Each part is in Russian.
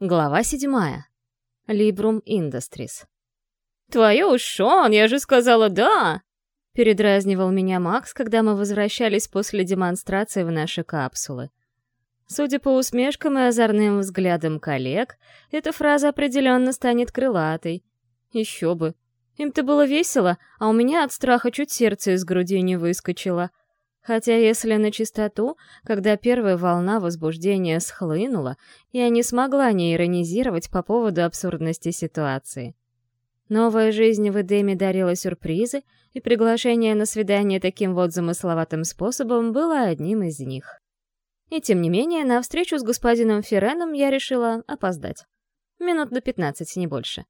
Глава седьмая. Librum Industries. «Твою Шон, я же сказала «да»!» Передразнивал меня Макс, когда мы возвращались после демонстрации в наши капсулы. Судя по усмешкам и озорным взглядам коллег, эта фраза определенно станет крылатой. Еще бы. Им-то было весело, а у меня от страха чуть сердце из груди не выскочило — Хотя, если на чистоту, когда первая волна возбуждения схлынула, я не смогла не иронизировать по поводу абсурдности ситуации. Новая жизнь в Эдеме дарила сюрпризы, и приглашение на свидание таким вот замысловатым способом было одним из них. И тем не менее, на встречу с господином Ференом я решила опоздать. Минут до 15, не больше.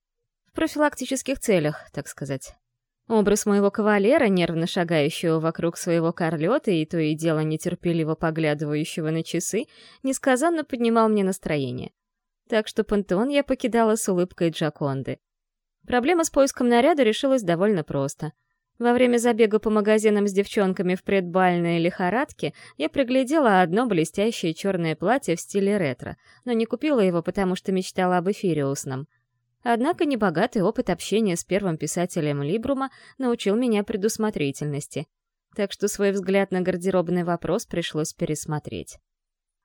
В профилактических целях, так сказать. Образ моего кавалера, нервно шагающего вокруг своего корлета и то и дело нетерпеливо поглядывающего на часы, несказанно поднимал мне настроение. Так что пантеон я покидала с улыбкой Джаконды. Проблема с поиском наряда решилась довольно просто. Во время забега по магазинам с девчонками в предбальной лихорадке я приглядела одно блестящее черное платье в стиле ретро, но не купила его, потому что мечтала об эфириусном — Однако небогатый опыт общения с первым писателем Либрума научил меня предусмотрительности. Так что свой взгляд на гардеробный вопрос пришлось пересмотреть.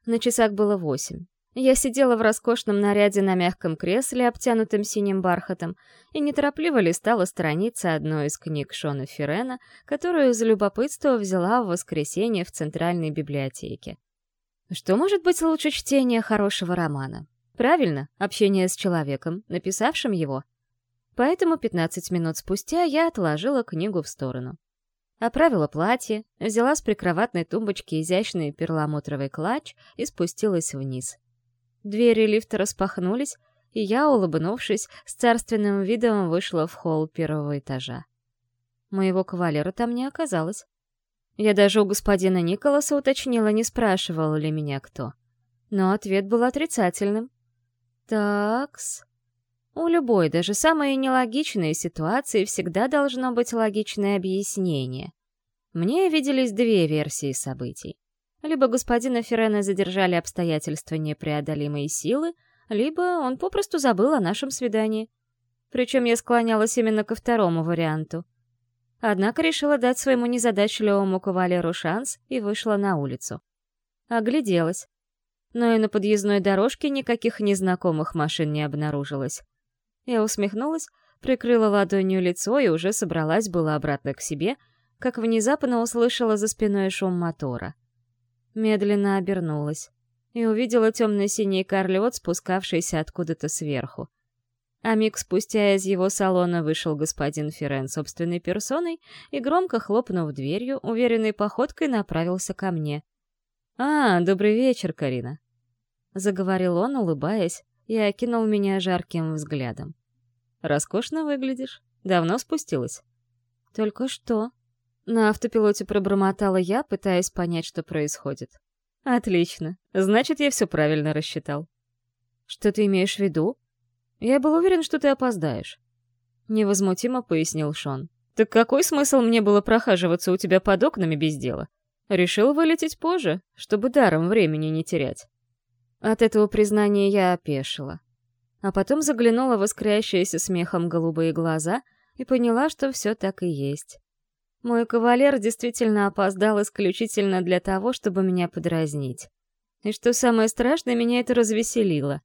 На часах было восемь. Я сидела в роскошном наряде на мягком кресле, обтянутом синим бархатом, и неторопливо листала страницы одной из книг Шона Ферена, которую за любопытство взяла в воскресенье в Центральной библиотеке. Что может быть лучше чтения хорошего романа? Правильно, общение с человеком, написавшим его. Поэтому 15 минут спустя я отложила книгу в сторону. Оправила платье, взяла с прикроватной тумбочки изящный перламутровый клатч и спустилась вниз. Двери лифта распахнулись, и я, улыбнувшись, с царственным видом вышла в холл первого этажа. Моего кавалера там не оказалось. Я даже у господина Николаса уточнила, не спрашивал ли меня кто. Но ответ был отрицательным. Такс. У любой, даже самой нелогичной ситуации всегда должно быть логичное объяснение. Мне виделись две версии событий. Либо господина Ферена задержали обстоятельства непреодолимой силы, либо он попросту забыл о нашем свидании. Причем я склонялась именно ко второму варианту. Однако решила дать своему незадачливому кавалеру шанс и вышла на улицу. Огляделась но и на подъездной дорожке никаких незнакомых машин не обнаружилось. Я усмехнулась, прикрыла ладонью лицо и уже собралась была обратно к себе, как внезапно услышала за спиной шум мотора. Медленно обернулась и увидела темно-синий корлет, спускавшийся откуда-то сверху. А миг спустя из его салона вышел господин Ферен собственной персоной и, громко хлопнув дверью, уверенной походкой направился ко мне. «А, добрый вечер, Карина», — заговорил он, улыбаясь, и окинул меня жарким взглядом. «Роскошно выглядишь. Давно спустилась?» «Только что». На автопилоте пробормотала я, пытаясь понять, что происходит. «Отлично. Значит, я все правильно рассчитал». «Что ты имеешь в виду?» «Я был уверен, что ты опоздаешь». Невозмутимо пояснил Шон. «Так какой смысл мне было прохаживаться у тебя под окнами без дела? Решил вылететь позже, чтобы даром времени не терять. От этого признания я опешила. А потом заглянула в искрящиеся смехом голубые глаза и поняла, что все так и есть. Мой кавалер действительно опоздал исключительно для того, чтобы меня подразнить. И что самое страшное, меня это развеселило.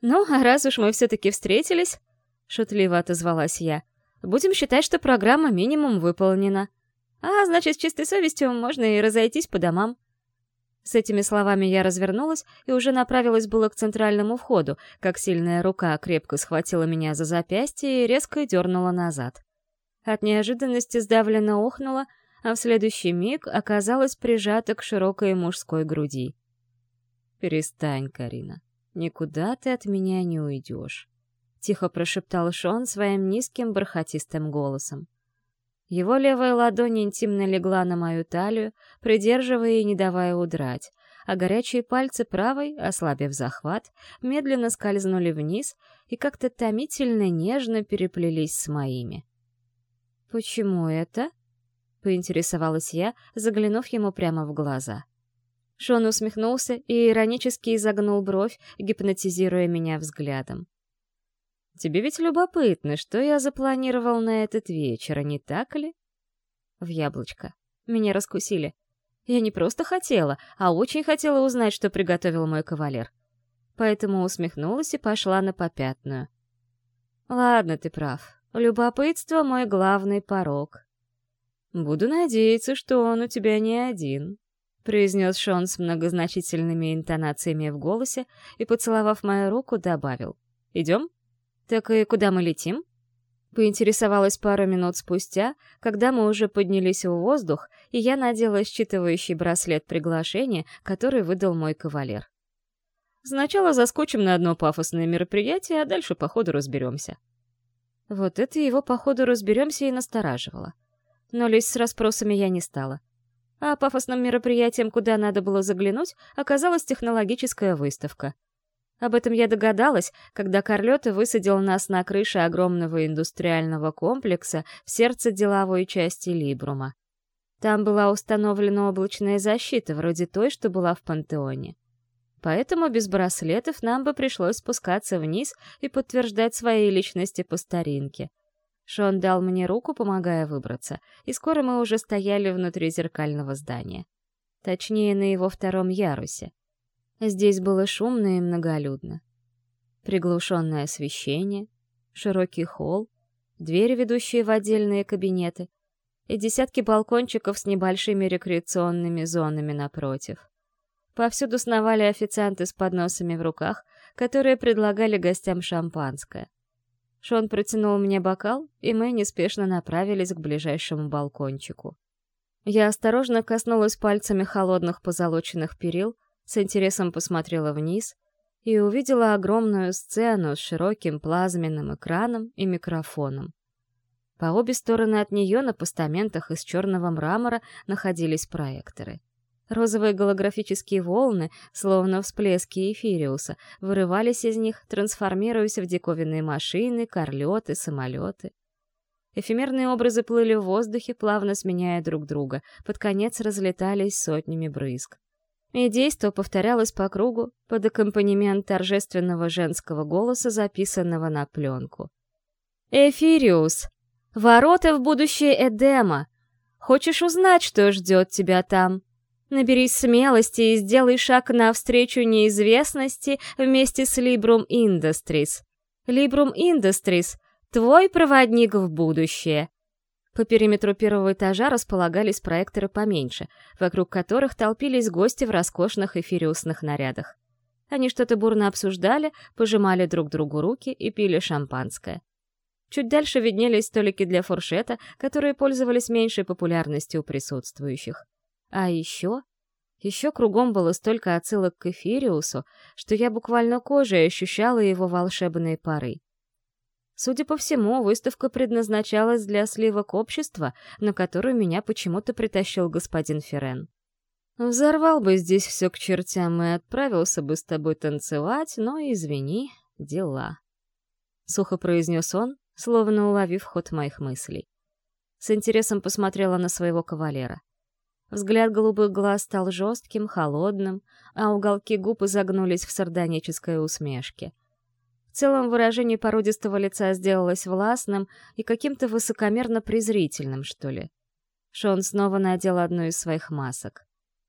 «Ну, а раз уж мы все-таки встретились», — шутливо отозвалась я, — «будем считать, что программа минимум выполнена. А, значит, с чистой совестью можно и разойтись по домам. С этими словами я развернулась и уже направилась было к центральному входу, как сильная рука крепко схватила меня за запястье и резко дернула назад. От неожиданности сдавленно охнула, а в следующий миг оказалась прижата к широкой мужской груди. «Перестань, Карина. Никуда ты от меня не уйдешь», — тихо прошептал Шон своим низким бархатистым голосом. Его левая ладонь интимно легла на мою талию, придерживая и не давая удрать, а горячие пальцы правой, ослабив захват, медленно скользнули вниз и как-то томительно нежно переплелись с моими. «Почему это?» — поинтересовалась я, заглянув ему прямо в глаза. Шон усмехнулся и иронически изогнул бровь, гипнотизируя меня взглядом. «Тебе ведь любопытно, что я запланировал на этот вечер, а не так ли?» В яблочко. Меня раскусили. Я не просто хотела, а очень хотела узнать, что приготовил мой кавалер. Поэтому усмехнулась и пошла на попятную. «Ладно, ты прав. Любопытство — мой главный порог. Буду надеяться, что он у тебя не один», — произнес Шон с многозначительными интонациями в голосе и, поцеловав мою руку, добавил. «Идем?» «Так и куда мы летим?» Поинтересовалась пару минут спустя, когда мы уже поднялись в воздух, и я надела считывающий браслет приглашения, который выдал мой кавалер. Сначала заскочим на одно пафосное мероприятие, а дальше по ходу разберемся. Вот это его по ходу разберемся и настораживало. Но лезть с расспросами я не стала. А пафосным мероприятием, куда надо было заглянуть, оказалась технологическая выставка — об этом я догадалась, когда Карлёта высадил нас на крыше огромного индустриального комплекса в сердце деловой части Либрума. Там была установлена облачная защита, вроде той, что была в Пантеоне. Поэтому без браслетов нам бы пришлось спускаться вниз и подтверждать свои личности по старинке. Шон дал мне руку, помогая выбраться, и скоро мы уже стояли внутри зеркального здания. Точнее, на его втором ярусе. Здесь было шумно и многолюдно. Приглушенное освещение, широкий холл, двери, ведущие в отдельные кабинеты, и десятки балкончиков с небольшими рекреационными зонами напротив. Повсюду сновали официанты с подносами в руках, которые предлагали гостям шампанское. Шон протянул мне бокал, и мы неспешно направились к ближайшему балкончику. Я осторожно коснулась пальцами холодных позолоченных перил, с интересом посмотрела вниз и увидела огромную сцену с широким плазменным экраном и микрофоном. По обе стороны от нее на постаментах из черного мрамора находились проекторы. Розовые голографические волны, словно всплески эфириуса, вырывались из них, трансформируясь в диковинные машины, корлеты, самолеты. Эфемерные образы плыли в воздухе, плавно сменяя друг друга, под конец разлетались сотнями брызг и действо повторялось по кругу под аккомпанемент торжественного женского голоса, записанного на пленку. «Эфириус! Ворота в будущее Эдема! Хочешь узнать, что ждет тебя там? Наберись смелости и сделай шаг навстречу неизвестности вместе с Librum Industries. Librum Industries — твой проводник в будущее. По периметру первого этажа располагались проекторы поменьше, вокруг которых толпились гости в роскошных эфириусных нарядах. Они что-то бурно обсуждали, пожимали друг другу руки и пили шампанское. Чуть дальше виднелись столики для фуршета, которые пользовались меньшей популярностью у присутствующих. А еще... Еще кругом было столько отсылок к Эфириусу, что я буквально кожей ощущала его волшебные пары. Судя по всему, выставка предназначалась для сливок общества, на которую меня почему-то притащил господин Ферен. Взорвал бы здесь все к чертям и отправился бы с тобой танцевать, но, извини, дела. Сухо произнес он, словно уловив ход моих мыслей. С интересом посмотрела на своего кавалера. Взгляд голубых глаз стал жестким, холодным, а уголки губ изогнулись в сардонической усмешке — в целом выражение породистого лица сделалось властным и каким-то высокомерно-презрительным, что ли. Шон снова надел одну из своих масок.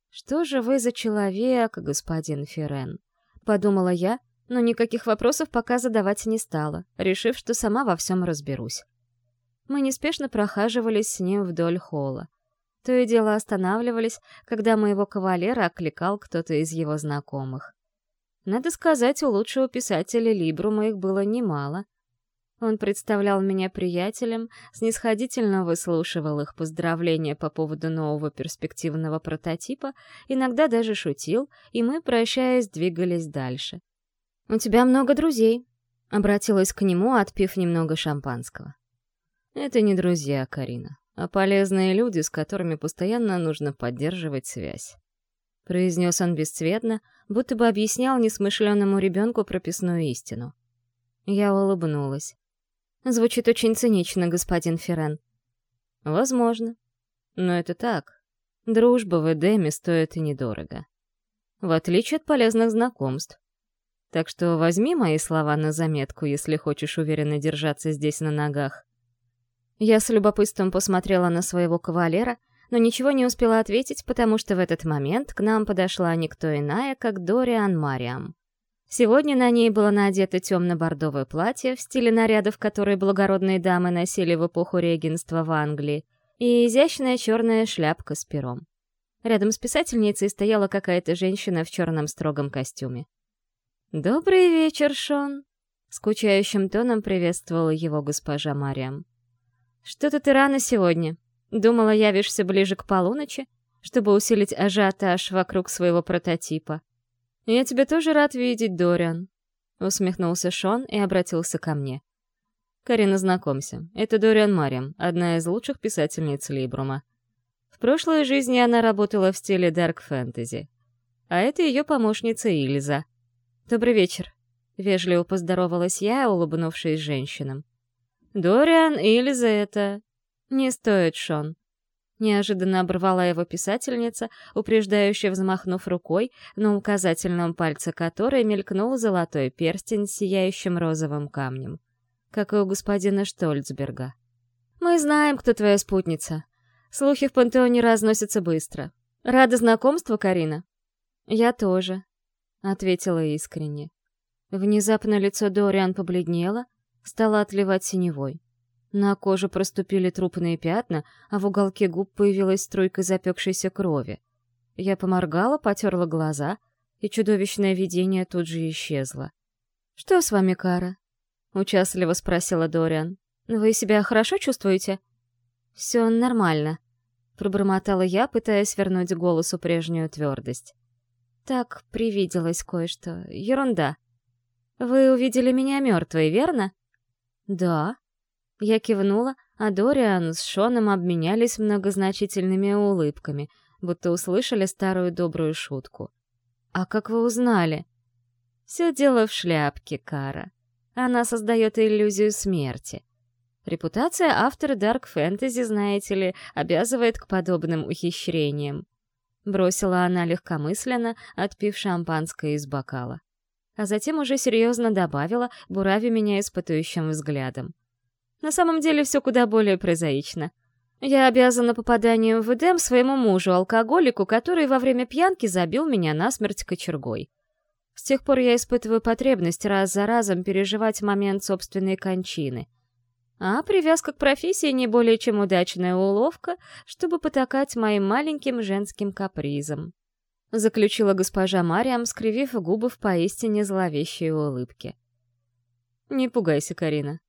«Что же вы за человек, господин Ферен?» — подумала я, но никаких вопросов пока задавать не стала, решив, что сама во всем разберусь. Мы неспешно прохаживались с ним вдоль холла. То и дело останавливались, когда моего кавалера окликал кто-то из его знакомых. Надо сказать, у лучшего писателя Либрума их было немало. Он представлял меня приятелем, снисходительно выслушивал их поздравления по поводу нового перспективного прототипа, иногда даже шутил, и мы, прощаясь, двигались дальше. «У тебя много друзей», — обратилась к нему, отпив немного шампанского. «Это не друзья, Карина, а полезные люди, с которыми постоянно нужно поддерживать связь», — произнес он бесцветно, — будто бы объяснял несмышленному ребенку прописную истину. Я улыбнулась. Звучит очень цинично, господин Феррен. Возможно. Но это так. Дружба в Эдеме стоит и недорого. в отличие от полезных знакомств. Так что возьми мои слова на заметку, если хочешь уверенно держаться здесь на ногах. Я с любопытством посмотрела на своего кавалера, но ничего не успела ответить, потому что в этот момент к нам подошла никто иная, как Дориан Мариам. Сегодня на ней было надето темно-бордовое платье в стиле нарядов, которые благородные дамы носили в эпоху регенства в Англии, и изящная черная шляпка с пером. Рядом с писательницей стояла какая-то женщина в черном строгом костюме. «Добрый вечер, Шон!» — скучающим тоном приветствовала его госпожа Мариам. «Что-то ты рано сегодня. Думала, явишься ближе к полуночи, чтобы усилить ажиотаж вокруг своего прототипа. Я тебя тоже рад видеть, Дориан», — усмехнулся Шон и обратился ко мне. «Карина, знакомься. Это Дориан Мариам, одна из лучших писательниц Либрума. В прошлой жизни она работала в стиле дарк фэнтези. А это ее помощница Ильза. «Добрый вечер», — вежливо поздоровалась я, улыбнувшись женщинам. «Дориан, Ильза это...» «Не стоит, Шон». Неожиданно оборвала его писательница, упреждающе взмахнув рукой, на указательном пальце которой мелькнул золотой перстень с сияющим розовым камнем. Как и у господина Штольцберга. «Мы знаем, кто твоя спутница. Слухи в пантеоне разносятся быстро. Рада знакомству, Карина?» «Я тоже», — ответила искренне. Внезапно лицо Дориан побледнело, стало отливать синевой. На коже проступили трупные пятна, а в уголке губ появилась струйка запекшейся крови. Я поморгала, потерла глаза, и чудовищное видение тут же исчезло. «Что с вами, Кара?» — участливо спросила Дориан. «Вы себя хорошо чувствуете?» «Все нормально», — пробормотала я, пытаясь вернуть голосу прежнюю твердость. «Так привиделось кое-что. Ерунда. Вы увидели меня мертвой, верно?» «Да», я кивнула, а Дориан с Шоном обменялись многозначительными улыбками, будто услышали старую добрую шутку. «А как вы узнали?» «Все дело в шляпке, Кара. Она создает иллюзию смерти. Репутация автора Дарк Фэнтези, знаете ли, обязывает к подобным ухищрениям». Бросила она легкомысленно, отпив шампанское из бокала. А затем уже серьезно добавила, бурави меня испытующим взглядом. На самом деле все куда более прозаично. Я обязана попаданием в Эдем своему мужу, алкоголику, который во время пьянки забил меня насмерть кочергой. С тех пор я испытываю потребность раз за разом переживать момент собственной кончины. А привязка к профессии не более чем удачная уловка, чтобы потакать моим маленьким женским капризам. Заключила госпожа Мариам, скривив губы в поистине зловещей улыбке. «Не пугайся, Карина. —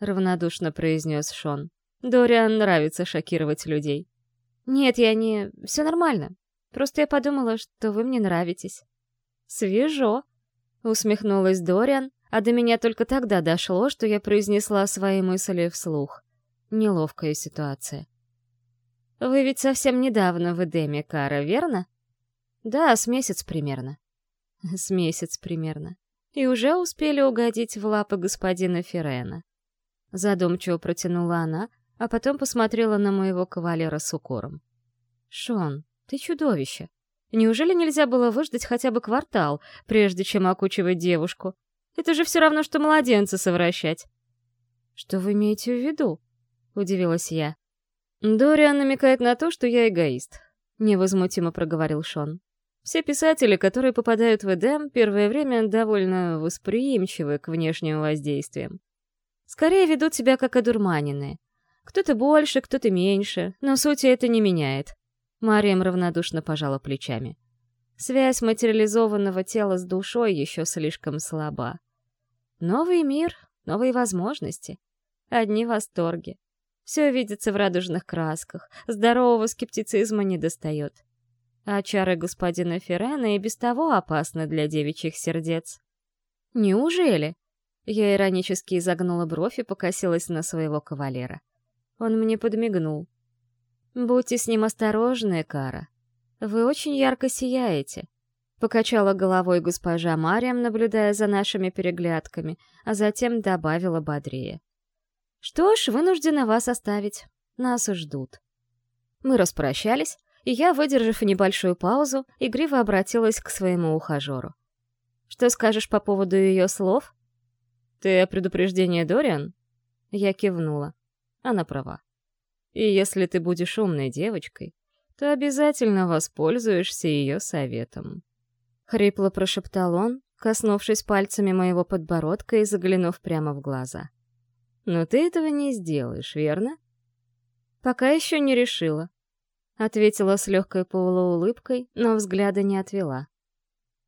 равнодушно произнес Шон. «Дориан нравится шокировать людей». «Нет, я не... Все нормально. Просто я подумала, что вы мне нравитесь». «Свежо», — усмехнулась Дориан, а до меня только тогда дошло, что я произнесла свои мысли вслух. Неловкая ситуация. «Вы ведь совсем недавно в Эдеме, Кара, верно?» «Да, с месяц примерно». «С месяц примерно. И уже успели угодить в лапы господина Ферена. Задумчиво протянула она, а потом посмотрела на моего кавалера с укором. «Шон, ты чудовище. Неужели нельзя было выждать хотя бы квартал, прежде чем окучивать девушку? Это же все равно, что младенца совращать». «Что вы имеете в виду?» — удивилась я. «Дориан намекает на то, что я эгоист», — невозмутимо проговорил Шон. «Все писатели, которые попадают в Эдем, первое время довольно восприимчивы к внешним воздействиям. Скорее ведут себя как одурманенные. Кто-то больше, кто-то меньше, но сути это не меняет. Мариям равнодушно пожала плечами. Связь материализованного тела с душой еще слишком слаба. Новый мир, новые возможности. Одни восторги. Все видится в радужных красках, здорового скептицизма не достает. А чары господина Феррена и без того опасны для девичьих сердец. Неужели? Я иронически изогнула бровь и покосилась на своего кавалера. Он мне подмигнул. «Будьте с ним осторожны, Кара. Вы очень ярко сияете», — покачала головой госпожа Мариам, наблюдая за нашими переглядками, а затем добавила бодрее. «Что ж, вынуждена вас оставить. Нас ждут». Мы распрощались, и я, выдержав небольшую паузу, игриво обратилась к своему ухажеру. «Что скажешь по поводу ее слов?» «Ты о предупреждении Дориан?» Я кивнула. Она права. И если ты будешь умной девочкой, то обязательно воспользуешься ее советом. Хрипло прошептал он, коснувшись пальцами моего подбородка и заглянув прямо в глаза. «Но ты этого не сделаешь, верно?» «Пока еще не решила», — ответила с легкой полуулыбкой, но взгляда не отвела.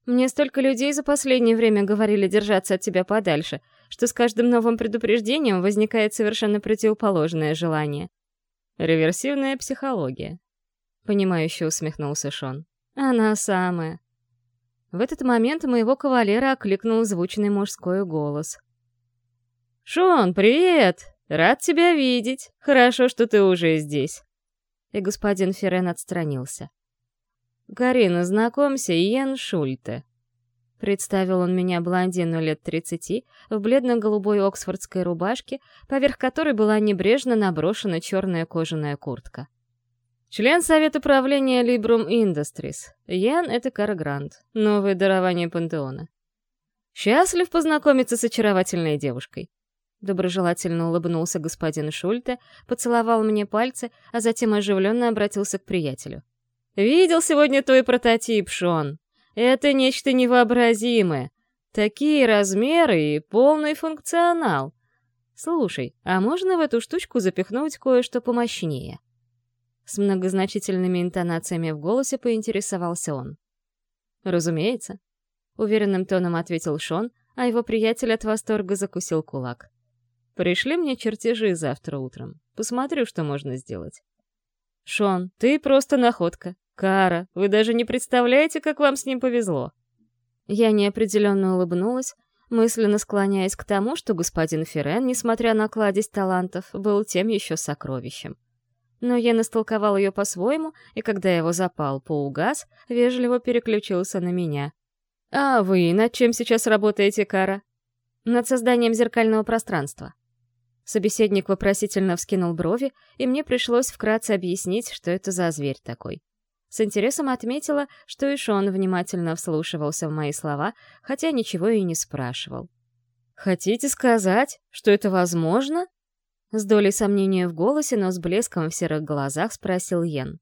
«Мне столько людей за последнее время говорили держаться от тебя подальше, что с каждым новым предупреждением возникает совершенно противоположное желание». «Реверсивная психология», — понимающе усмехнулся Шон. «Она самая», в этот момент моего кавалера окликнул звучный мужской голос. «Шон, привет! Рад тебя видеть! Хорошо, что ты уже здесь!» И господин Ферен отстранился. «Карина, знакомься, Йен Шульте». Представил он меня блондину лет тридцати в бледно-голубой оксфордской рубашке, поверх которой была небрежно наброшена черная кожаная куртка. Член Совета правления Librum Industries. Ян — это Каргрант, новое дарование Пантеона. Счастлив познакомиться с очаровательной девушкой. Доброжелательно улыбнулся господин Шульте, поцеловал мне пальцы, а затем оживленно обратился к приятелю. «Видел сегодня твой прототип, Шон? Это нечто невообразимое. Такие размеры и полный функционал. Слушай, а можно в эту штучку запихнуть кое-что помощнее?» С многозначительными интонациями в голосе поинтересовался он. «Разумеется», — уверенным тоном ответил Шон, а его приятель от восторга закусил кулак. «Пришли мне чертежи завтра утром. Посмотрю, что можно сделать». «Шон, ты просто находка. Кара, вы даже не представляете, как вам с ним повезло». Я неопределенно улыбнулась, мысленно склоняясь к тому, что господин Ферен, несмотря на кладезь талантов, был тем еще сокровищем но я настолковал ее по-своему, и когда его запал поугас, вежливо переключился на меня. «А вы над чем сейчас работаете, Кара?» «Над созданием зеркального пространства». Собеседник вопросительно вскинул брови, и мне пришлось вкратце объяснить, что это за зверь такой. С интересом отметила, что и Шон внимательно вслушивался в мои слова, хотя ничего и не спрашивал. «Хотите сказать, что это возможно?» С долей сомнения в голосе, но с блеском в серых глазах спросил Йен.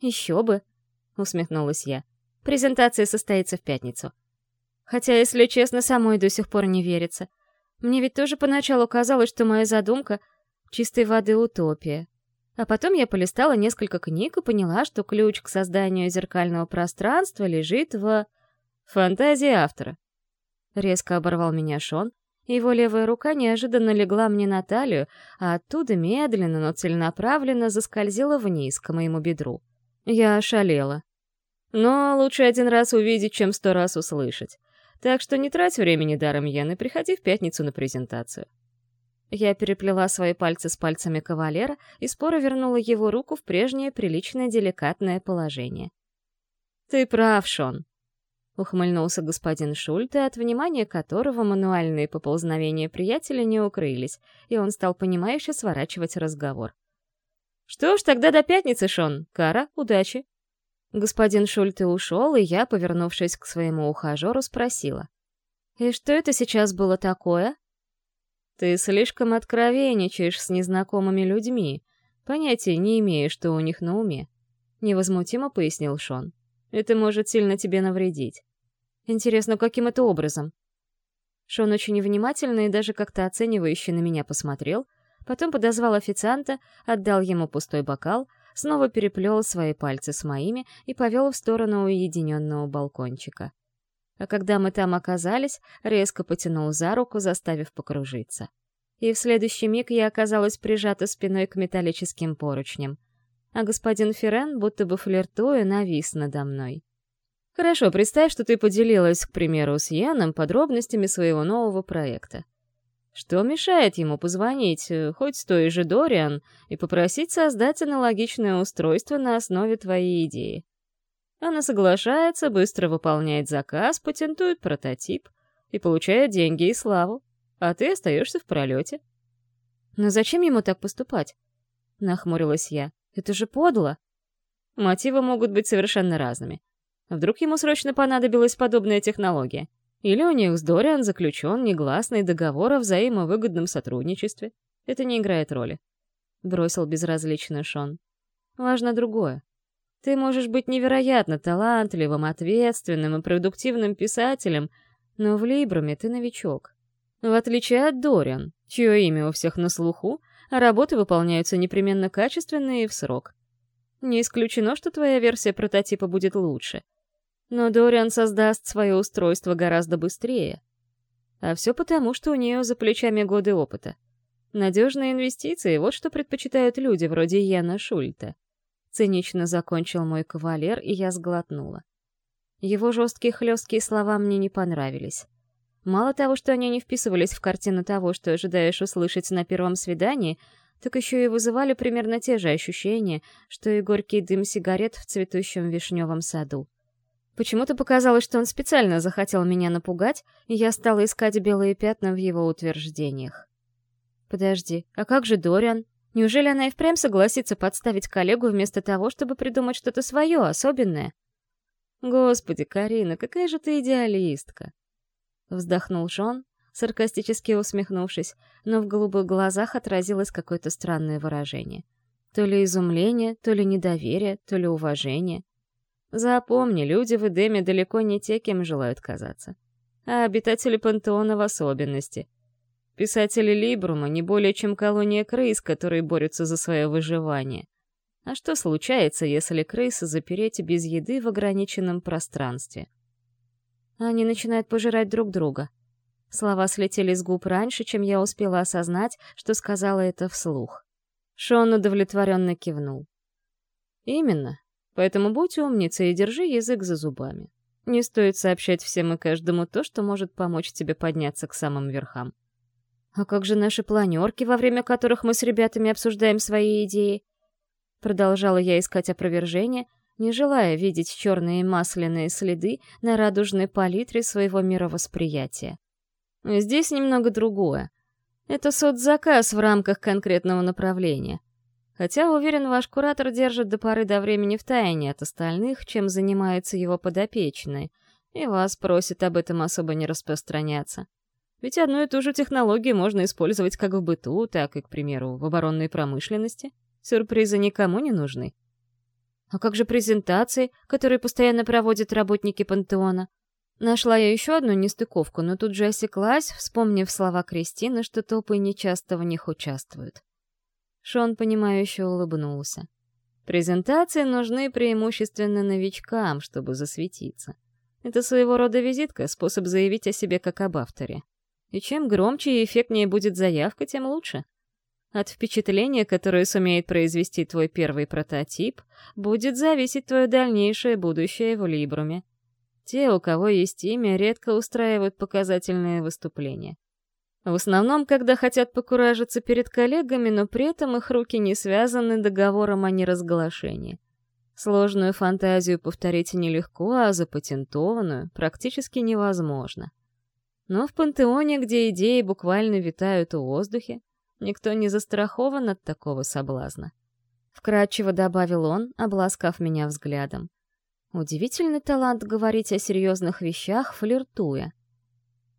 «Еще бы», — усмехнулась я. «Презентация состоится в пятницу». Хотя, если честно, самой до сих пор не верится. Мне ведь тоже поначалу казалось, что моя задумка — чистой воды утопия. А потом я полистала несколько книг и поняла, что ключ к созданию зеркального пространства лежит в... фантазии автора. Резко оборвал меня Шон, его левая рука неожиданно легла мне на талию, а оттуда медленно, но целенаправленно заскользила вниз, к моему бедру. Я ошалела. Но лучше один раз увидеть, чем сто раз услышать. Так что не трать времени даром, Ян, и приходи в пятницу на презентацию. Я переплела свои пальцы с пальцами кавалера и споро вернула его руку в прежнее приличное деликатное положение. «Ты прав, Шон», Ухмыльнулся господин Шульте, от внимания которого мануальные поползновения приятеля не укрылись, и он стал понимающе сворачивать разговор. «Что ж, тогда до пятницы, Шон. Кара, удачи!» Господин Шульте ушел, и я, повернувшись к своему ухажеру, спросила. «И что это сейчас было такое?» «Ты слишком откровенничаешь с незнакомыми людьми, понятия не имея, что у них на уме», — невозмутимо пояснил Шон. «Это может сильно тебе навредить. Интересно, каким это образом? Шон очень внимательно и даже как-то оценивающе на меня посмотрел, потом подозвал официанта, отдал ему пустой бокал, снова переплел свои пальцы с моими и повел в сторону уединенного балкончика. А когда мы там оказались, резко потянул за руку, заставив покружиться. И в следующий миг я оказалась прижата спиной к металлическим поручням, а господин Ферен, будто бы флиртуя, навис надо мной. Хорошо, представь, что ты поделилась, к примеру, с Яном подробностями своего нового проекта. Что мешает ему позвонить, э, хоть с той же Дориан, и попросить создать аналогичное устройство на основе твоей идеи? Она соглашается, быстро выполняет заказ, патентует прототип и получает деньги и славу, а ты остаешься в пролете. Но зачем ему так поступать? Нахмурилась я. Это же подло. Мотивы могут быть совершенно разными. Вдруг ему срочно понадобилась подобная технология. Или у них с Дориан заключен негласный договор о взаимовыгодном сотрудничестве. Это не играет роли. Бросил безразлично Шон. Важно другое. Ты можешь быть невероятно талантливым, ответственным и продуктивным писателем, но в Либруме ты новичок. В отличие от Дориан, чье имя у всех на слуху, а работы выполняются непременно качественно и в срок. Не исключено, что твоя версия прототипа будет лучше. Но Дориан создаст свое устройство гораздо быстрее. А все потому, что у нее за плечами годы опыта. Надежные инвестиции — вот что предпочитают люди вроде Яна Шульта. Цинично закончил мой кавалер, и я сглотнула. Его жесткие хлесткие слова мне не понравились. Мало того, что они не вписывались в картину того, что ожидаешь услышать на первом свидании, так еще и вызывали примерно те же ощущения, что и горький дым сигарет в цветущем вишневом саду. Почему-то показалось, что он специально захотел меня напугать, и я стала искать белые пятна в его утверждениях. Подожди, а как же Дориан? Неужели она и впрямь согласится подставить коллегу вместо того, чтобы придумать что-то свое, особенное? Господи, Карина, какая же ты идеалистка! Вздохнул Шон, саркастически усмехнувшись, но в голубых глазах отразилось какое-то странное выражение. То ли изумление, то ли недоверие, то ли уважение. Запомни, люди в Эдеме далеко не те, кем желают казаться. А обитатели пантеона в особенности. Писатели Либрума не более чем колония крыс, которые борются за свое выживание. А что случается, если крысы запереть без еды в ограниченном пространстве? Они начинают пожирать друг друга. Слова слетели с губ раньше, чем я успела осознать, что сказала это вслух. Шон удовлетворенно кивнул. «Именно. Поэтому будь умницей и держи язык за зубами. Не стоит сообщать всем и каждому то, что может помочь тебе подняться к самым верхам. А как же наши планерки, во время которых мы с ребятами обсуждаем свои идеи? Продолжала я искать опровержение, не желая видеть черные масляные следы на радужной палитре своего мировосприятия. Здесь немного другое. Это соцзаказ в рамках конкретного направления. Хотя, уверен, ваш куратор держит до поры до времени в тайне от остальных, чем занимается его подопечный, и вас просит об этом особо не распространяться. Ведь одну и ту же технологию можно использовать как в быту, так и, к примеру, в оборонной промышленности. Сюрпризы никому не нужны. А как же презентации, которые постоянно проводят работники пантеона? Нашла я еще одну нестыковку, но тут же осеклась, вспомнив слова Кристины, что топы нечасто в них участвуют. Шон, понимающе улыбнулся. Презентации нужны преимущественно новичкам, чтобы засветиться. Это своего рода визитка, способ заявить о себе как об авторе. И чем громче и эффектнее будет заявка, тем лучше. От впечатления, которое сумеет произвести твой первый прототип, будет зависеть твое дальнейшее будущее в Либруме. Те, у кого есть имя, редко устраивают показательные выступления. В основном, когда хотят покуражиться перед коллегами, но при этом их руки не связаны договором о неразглашении. Сложную фантазию повторить нелегко, а запатентованную практически невозможно. Но в пантеоне, где идеи буквально витают в воздухе, никто не застрахован от такого соблазна. Вкратчиво добавил он, обласкав меня взглядом. Удивительный талант говорить о серьезных вещах, флиртуя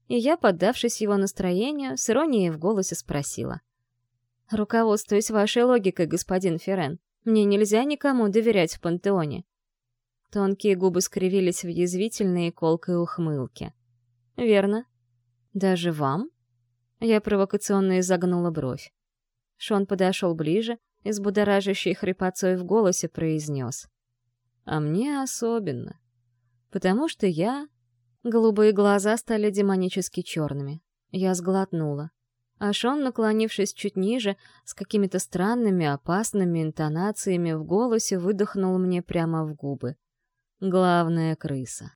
и я, поддавшись его настроению, с иронией в голосе спросила. «Руководствуясь вашей логикой, господин Ферен, мне нельзя никому доверять в пантеоне». Тонкие губы скривились в язвительной и колкой ухмылке. «Верно. Даже вам?» Я провокационно изогнула бровь. Шон подошел ближе и с будоражащей хрипотцой в голосе произнес. «А мне особенно. Потому что я Голубые глаза стали демонически черными. Я сглотнула. А Шон, наклонившись чуть ниже, с какими-то странными, опасными интонациями в голосе выдохнул мне прямо в губы. «Главная крыса».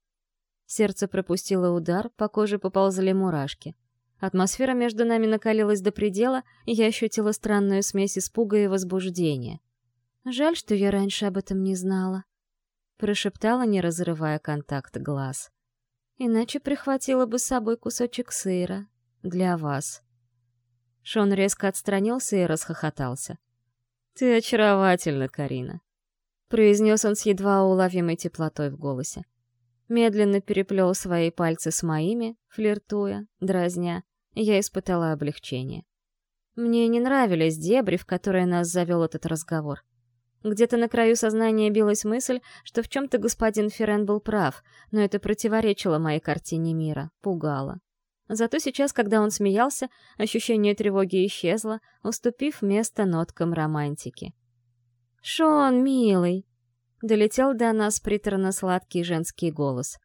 Сердце пропустило удар, по коже поползли мурашки. Атмосфера между нами накалилась до предела, и я ощутила странную смесь испуга и возбуждения. «Жаль, что я раньше об этом не знала», — прошептала, не разрывая контакт глаз. Иначе прихватила бы с собой кусочек сыра. Для вас. Шон резко отстранился и расхохотался. «Ты очаровательна, Карина». произнес он с едва уловимой теплотой в голосе. Медленно переплел свои пальцы с моими, флиртуя, дразня, я испытала облегчение. Мне не нравились дебри, в которые нас завел этот разговор. Где-то на краю сознания билась мысль, что в чем-то господин Ферен был прав, но это противоречило моей картине мира, пугало. Зато сейчас, когда он смеялся, ощущение тревоги исчезло, уступив место ноткам романтики. «Шон, милый!» — долетел до нас приторно-сладкий женский голос.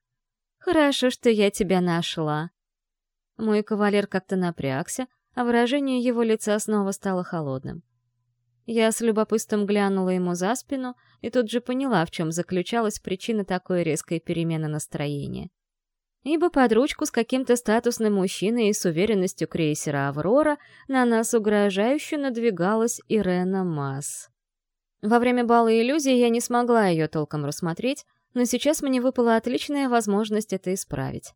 «Хорошо, что я тебя нашла!» Мой кавалер как-то напрягся, а выражение его лица снова стало холодным. Я с любопытством глянула ему за спину и тут же поняла, в чем заключалась причина такой резкой перемены настроения. Ибо под ручку с каким-то статусным мужчиной и с уверенностью крейсера «Аврора» на нас угрожающе надвигалась Ирена Масс. Во время бала иллюзий я не смогла ее толком рассмотреть, но сейчас мне выпала отличная возможность это исправить.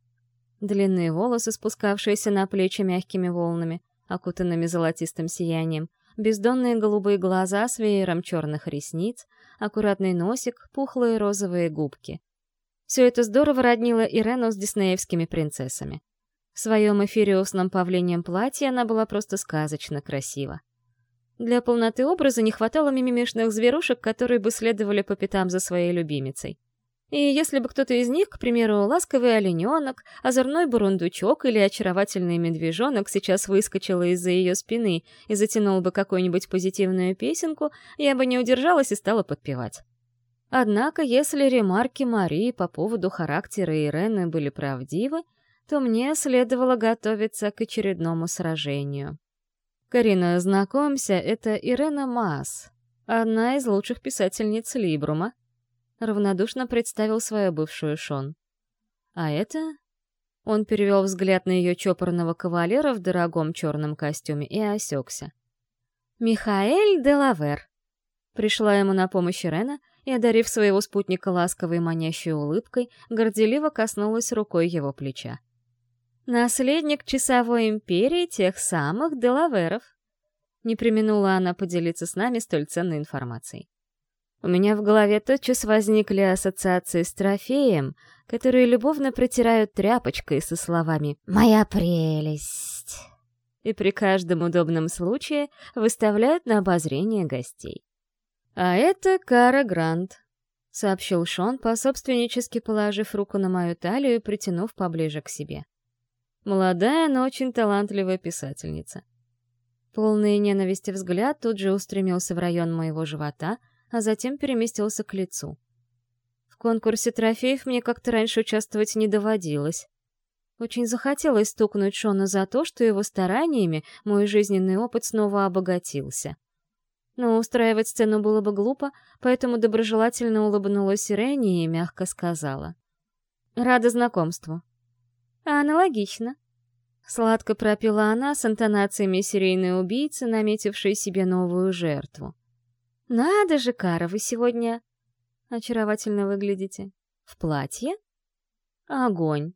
Длинные волосы, спускавшиеся на плечи мягкими волнами, окутанными золотистым сиянием, бездонные голубые глаза с веером черных ресниц, аккуратный носик, пухлые розовые губки. Все это здорово роднило Ирену с диснеевскими принцессами. В своем эфириусном павлением платье она была просто сказочно красива. Для полноты образа не хватало мимимишных зверушек, которые бы следовали по пятам за своей любимицей. И если бы кто-то из них, к примеру, ласковый олененок, озорной бурундучок или очаровательный медвежонок сейчас выскочил из-за ее спины и затянул бы какую-нибудь позитивную песенку, я бы не удержалась и стала подпевать. Однако, если ремарки Марии по поводу характера Ирены были правдивы, то мне следовало готовиться к очередному сражению. Карина, знакомься, это Ирена Маас, одна из лучших писательниц Либрума, равнодушно представил свою бывшую Шон. А это... Он перевел взгляд на ее чопорного кавалера в дорогом черном костюме и осекся. «Михаэль Делавер». Пришла ему на помощь Рена и, одарив своего спутника ласковой манящей улыбкой, горделиво коснулась рукой его плеча. «Наследник часовой империи тех самых Делаверов». Не применула она поделиться с нами столь ценной информацией. У меня в голове тотчас возникли ассоциации с трофеем, которые любовно протирают тряпочкой со словами «Моя прелесть!» и при каждом удобном случае выставляют на обозрение гостей. «А это Кара Грант», — сообщил Шон, пособственнически положив руку на мою талию и притянув поближе к себе. «Молодая, но очень талантливая писательница». Полный ненависти взгляд тут же устремился в район моего живота — а затем переместился к лицу. В конкурсе трофеев мне как-то раньше участвовать не доводилось. Очень захотелось стукнуть Шона за то, что его стараниями мой жизненный опыт снова обогатился. Но устраивать сцену было бы глупо, поэтому доброжелательно улыбнулась Ирене и мягко сказала. «Рада знакомству». «Аналогично», Сладко пропила она с интонациями серийной убийцы, наметившей себе новую жертву. «Надо же, Кара, вы сегодня очаровательно выглядите. В платье?» «Огонь!»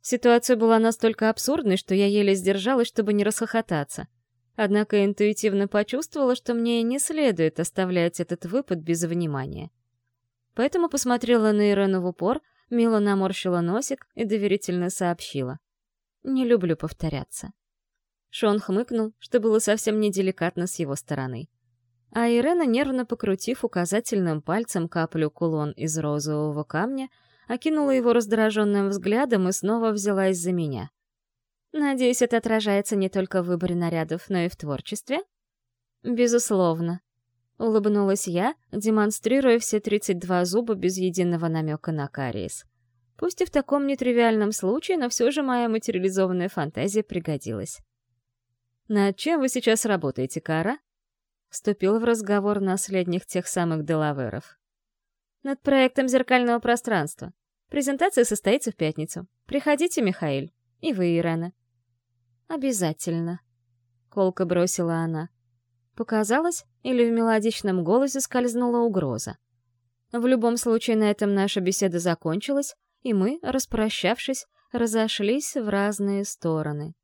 Ситуация была настолько абсурдной, что я еле сдержалась, чтобы не расхохотаться. Однако интуитивно почувствовала, что мне не следует оставлять этот выпад без внимания. Поэтому посмотрела на Ирену в упор, мило наморщила носик и доверительно сообщила. «Не люблю повторяться». Шон хмыкнул, что было совсем неделикатно с его стороны а Ирена, нервно покрутив указательным пальцем каплю кулон из розового камня, окинула его раздраженным взглядом и снова взялась за меня. «Надеюсь, это отражается не только в выборе нарядов, но и в творчестве?» «Безусловно», — улыбнулась я, демонстрируя все 32 зуба без единого намека на кариес. Пусть и в таком нетривиальном случае, но все же моя материализованная фантазия пригодилась. «Над чем вы сейчас работаете, Кара?» вступил в разговор наследник тех самых Делаверов. «Над проектом зеркального пространства. Презентация состоится в пятницу. Приходите, Михаил. И вы, Ирена». «Обязательно», — колко бросила она. Показалось, или в мелодичном голосе скользнула угроза. В любом случае, на этом наша беседа закончилась, и мы, распрощавшись, разошлись в разные стороны.